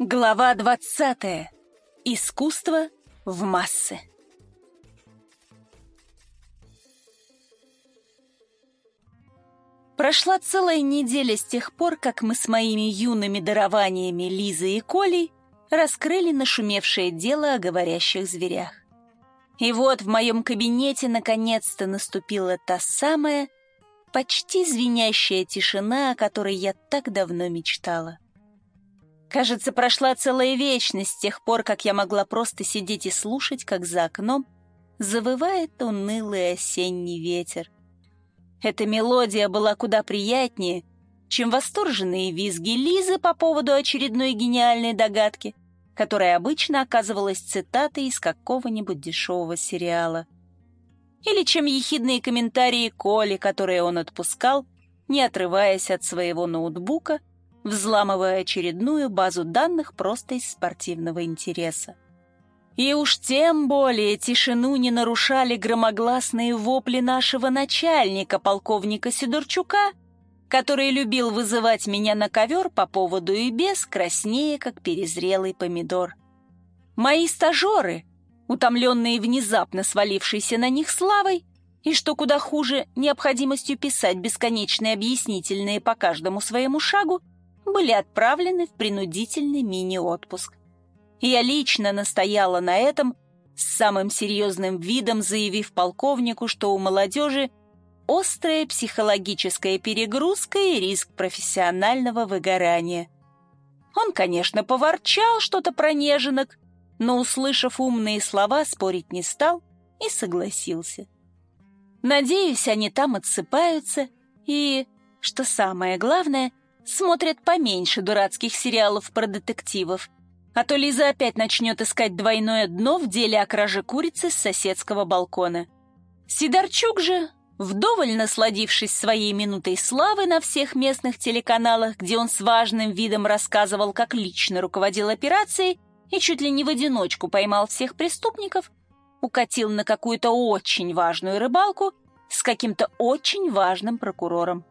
Глава 20. Искусство в массы. Прошла целая неделя с тех пор, как мы с моими юными дарованиями Лизой и Колей раскрыли нашумевшее дело о говорящих зверях. И вот в моем кабинете наконец-то наступила та самая, почти звенящая тишина, о которой я так давно мечтала. Кажется, прошла целая вечность с тех пор, как я могла просто сидеть и слушать, как за окном завывает унылый осенний ветер. Эта мелодия была куда приятнее, чем восторженные визги Лизы по поводу очередной гениальной догадки, которая обычно оказывалась цитатой из какого-нибудь дешевого сериала. Или чем ехидные комментарии Коли, которые он отпускал, не отрываясь от своего ноутбука взламывая очередную базу данных просто из спортивного интереса. И уж тем более тишину не нарушали громогласные вопли нашего начальника, полковника Сидорчука, который любил вызывать меня на ковер по поводу и без, краснее, как перезрелый помидор. Мои стажеры, утомленные внезапно свалившейся на них славой, и, что куда хуже, необходимостью писать бесконечные объяснительные по каждому своему шагу, были отправлены в принудительный мини-отпуск. Я лично настояла на этом, с самым серьезным видом заявив полковнику, что у молодежи острая психологическая перегрузка и риск профессионального выгорания. Он, конечно, поворчал что-то про неженок, но, услышав умные слова, спорить не стал и согласился. Надеюсь, они там отсыпаются и, что самое главное, смотрят поменьше дурацких сериалов про детективов. А то Лиза опять начнет искать двойное дно в деле о краже курицы с соседского балкона. Сидорчук же, вдоволь насладившись своей минутой славы на всех местных телеканалах, где он с важным видом рассказывал, как лично руководил операцией и чуть ли не в одиночку поймал всех преступников, укатил на какую-то очень важную рыбалку с каким-то очень важным прокурором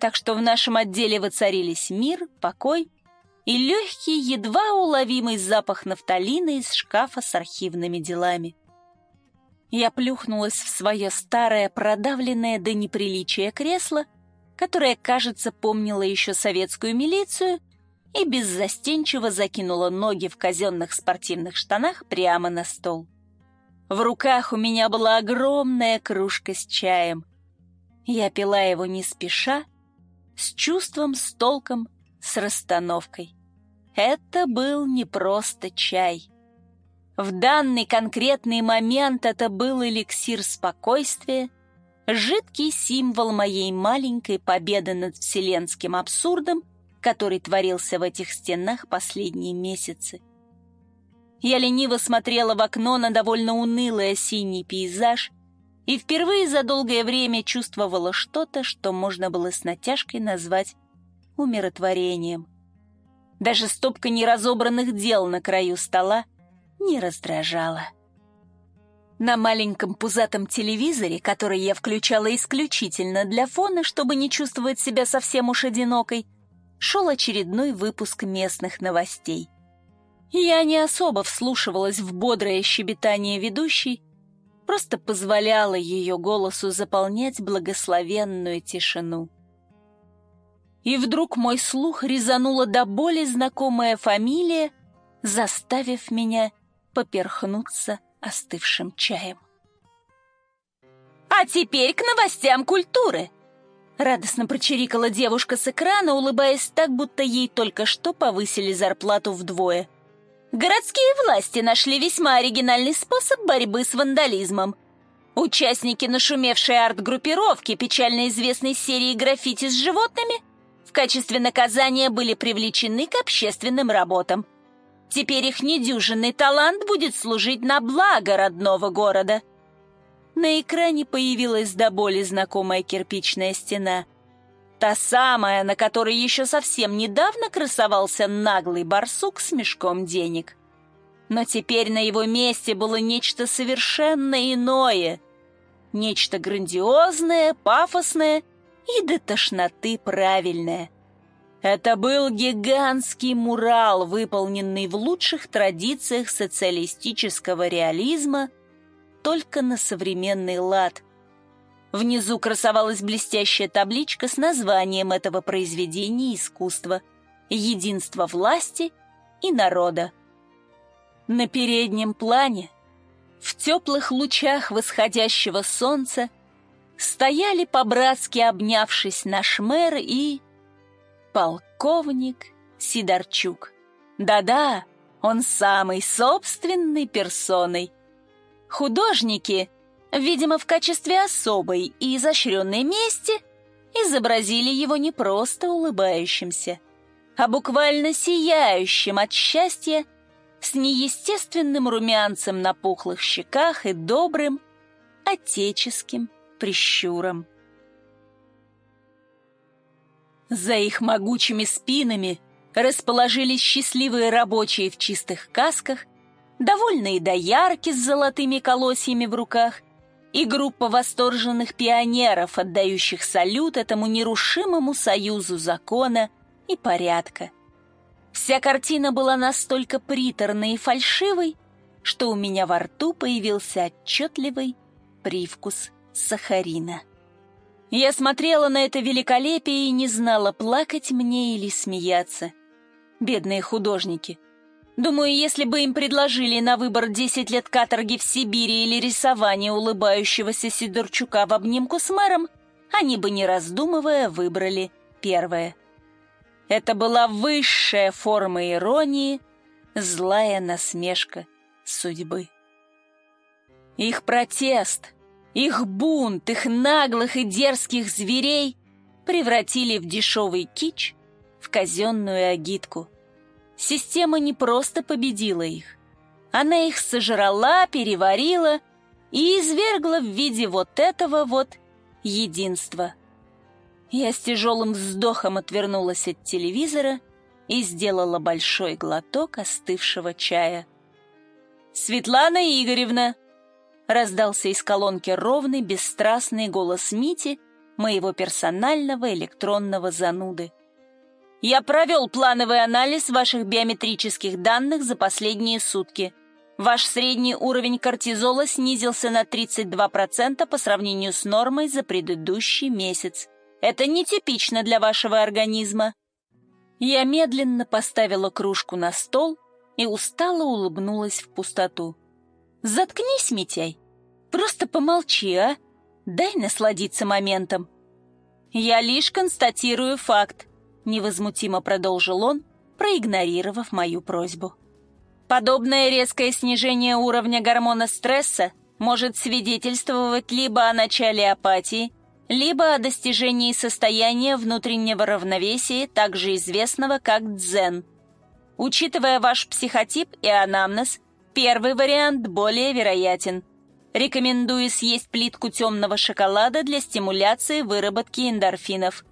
так что в нашем отделе воцарились мир, покой и легкий, едва уловимый запах нафталина из шкафа с архивными делами. Я плюхнулась в свое старое, продавленное до неприличия кресло, которое, кажется, помнило еще советскую милицию, и беззастенчиво закинула ноги в казенных спортивных штанах прямо на стол. В руках у меня была огромная кружка с чаем. Я пила его не спеша, с чувством, с толком, с расстановкой. Это был не просто чай. В данный конкретный момент это был эликсир спокойствия, жидкий символ моей маленькой победы над вселенским абсурдом, который творился в этих стенах последние месяцы. Я лениво смотрела в окно на довольно унылый осенний пейзаж, и впервые за долгое время чувствовала что-то, что можно было с натяжкой назвать умиротворением. Даже стопка неразобранных дел на краю стола не раздражала. На маленьком пузатом телевизоре, который я включала исключительно для фона, чтобы не чувствовать себя совсем уж одинокой, шел очередной выпуск местных новостей. Я не особо вслушивалась в бодрое щебетание ведущей, просто позволяла ее голосу заполнять благословенную тишину. И вдруг мой слух резанула до боли знакомая фамилия, заставив меня поперхнуться остывшим чаем. «А теперь к новостям культуры!» Радостно прочирикала девушка с экрана, улыбаясь так, будто ей только что повысили зарплату вдвое – Городские власти нашли весьма оригинальный способ борьбы с вандализмом. Участники нашумевшей арт-группировки, печально известной серии граффити с животными, в качестве наказания были привлечены к общественным работам. Теперь их недюжинный талант будет служить на благо родного города. На экране появилась до боли знакомая кирпичная стена – Та самая, на которой еще совсем недавно красовался наглый барсук с мешком денег. Но теперь на его месте было нечто совершенно иное. Нечто грандиозное, пафосное и до тошноты правильное. Это был гигантский мурал, выполненный в лучших традициях социалистического реализма, только на современный лад. Внизу красовалась блестящая табличка с названием этого произведения искусства «Единство власти и народа». На переднем плане, в теплых лучах восходящего солнца, стояли по-братски обнявшись наш мэр и... полковник Сидорчук. Да-да, он самый собственной персоной. Художники, видимо, в качестве особой и изощренной мести, изобразили его не просто улыбающимся, а буквально сияющим от счастья с неестественным румянцем на пухлых щеках и добрым, отеческим прищуром. За их могучими спинами расположились счастливые рабочие в чистых касках, довольные доярки с золотыми колосьями в руках и группа восторженных пионеров, отдающих салют этому нерушимому союзу закона и порядка. Вся картина была настолько приторной и фальшивой, что у меня во рту появился отчетливый привкус сахарина. Я смотрела на это великолепие и не знала, плакать мне или смеяться. Бедные художники. Думаю, если бы им предложили на выбор 10 лет каторги в Сибири или рисование улыбающегося Сидорчука в обнимку с мэром, они бы, не раздумывая, выбрали первое. Это была высшая форма иронии, злая насмешка судьбы. Их протест, их бунт, их наглых и дерзких зверей превратили в дешевый кич, в казенную агитку. Система не просто победила их. Она их сожрала, переварила и извергла в виде вот этого вот единства – я с тяжелым вздохом отвернулась от телевизора и сделала большой глоток остывшего чая. «Светлана Игоревна!» Раздался из колонки ровный, бесстрастный голос Мити, моего персонального электронного зануды. «Я провел плановый анализ ваших биометрических данных за последние сутки. Ваш средний уровень кортизола снизился на 32% по сравнению с нормой за предыдущий месяц. Это нетипично для вашего организма». Я медленно поставила кружку на стол и устало улыбнулась в пустоту. «Заткнись, Митяй! Просто помолчи, а! Дай насладиться моментом!» «Я лишь констатирую факт», — невозмутимо продолжил он, проигнорировав мою просьбу. «Подобное резкое снижение уровня гормона стресса может свидетельствовать либо о начале апатии, либо о достижении состояния внутреннего равновесия, также известного как дзен. Учитывая ваш психотип и анамнез, первый вариант более вероятен. Рекомендую съесть плитку темного шоколада для стимуляции выработки эндорфинов.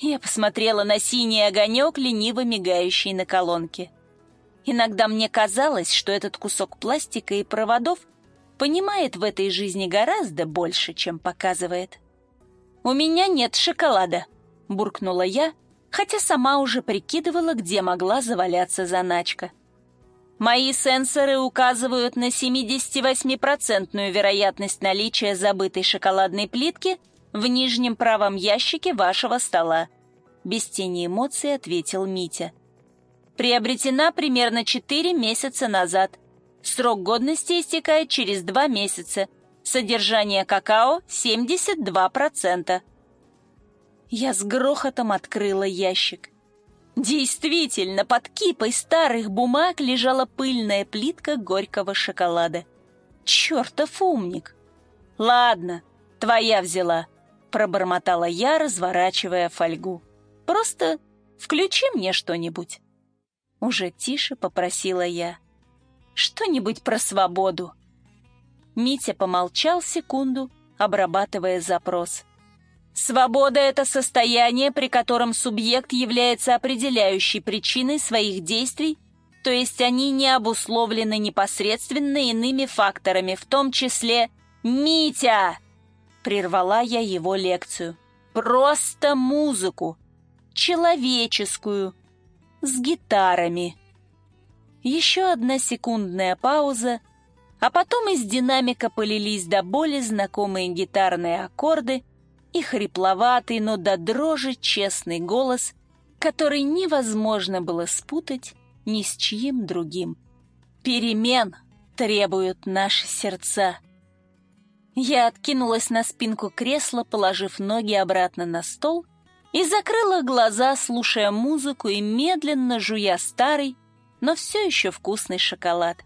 Я посмотрела на синий огонек, лениво мигающий на колонке. Иногда мне казалось, что этот кусок пластика и проводов понимает в этой жизни гораздо больше, чем показывает. «У меня нет шоколада», — буркнула я, хотя сама уже прикидывала, где могла заваляться заначка. Мои сенсоры указывают на 78% вероятность наличия забытой шоколадной плитки в нижнем правом ящике вашего стола. Без тени эмоций ответил Митя. Приобретена примерно 4 месяца назад. Срок годности истекает через 2 месяца — Содержание какао 72%. Я с грохотом открыла ящик. Действительно, под кипой старых бумаг лежала пыльная плитка горького шоколада. Чертов умник! Ладно, твоя взяла, пробормотала я, разворачивая фольгу. Просто включи мне что-нибудь. Уже тише попросила я. Что-нибудь про свободу. Митя помолчал секунду, обрабатывая запрос. Свобода — это состояние, при котором субъект является определяющей причиной своих действий, то есть они не обусловлены непосредственно иными факторами, в том числе «Митя!» Прервала я его лекцию. «Просто музыку! человеческую, с гитарами. Еще одна секундная пауза, а потом из динамика полились до боли знакомые гитарные аккорды и хрипловатый, но до дрожи честный голос, который невозможно было спутать ни с чьим другим. Перемен требуют наши сердца. Я откинулась на спинку кресла, положив ноги обратно на стол, и закрыла глаза, слушая музыку и медленно жуя старый, но все еще вкусный шоколад.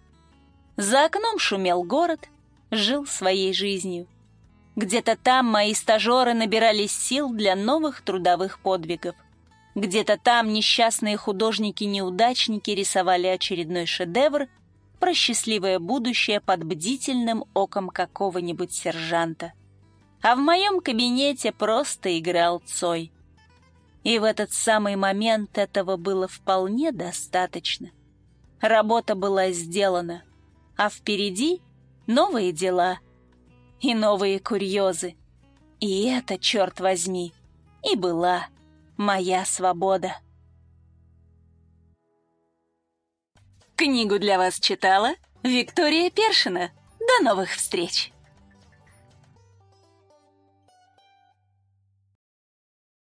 За окном шумел город, жил своей жизнью. Где-то там мои стажеры набирались сил для новых трудовых подвигов. Где-то там несчастные художники-неудачники рисовали очередной шедевр про счастливое будущее под бдительным оком какого-нибудь сержанта. А в моем кабинете просто играл Цой. И в этот самый момент этого было вполне достаточно. Работа была сделана, а впереди новые дела и новые курьезы. И это, черт возьми, и была моя свобода. Книгу для вас читала Виктория Першина. До новых встреч!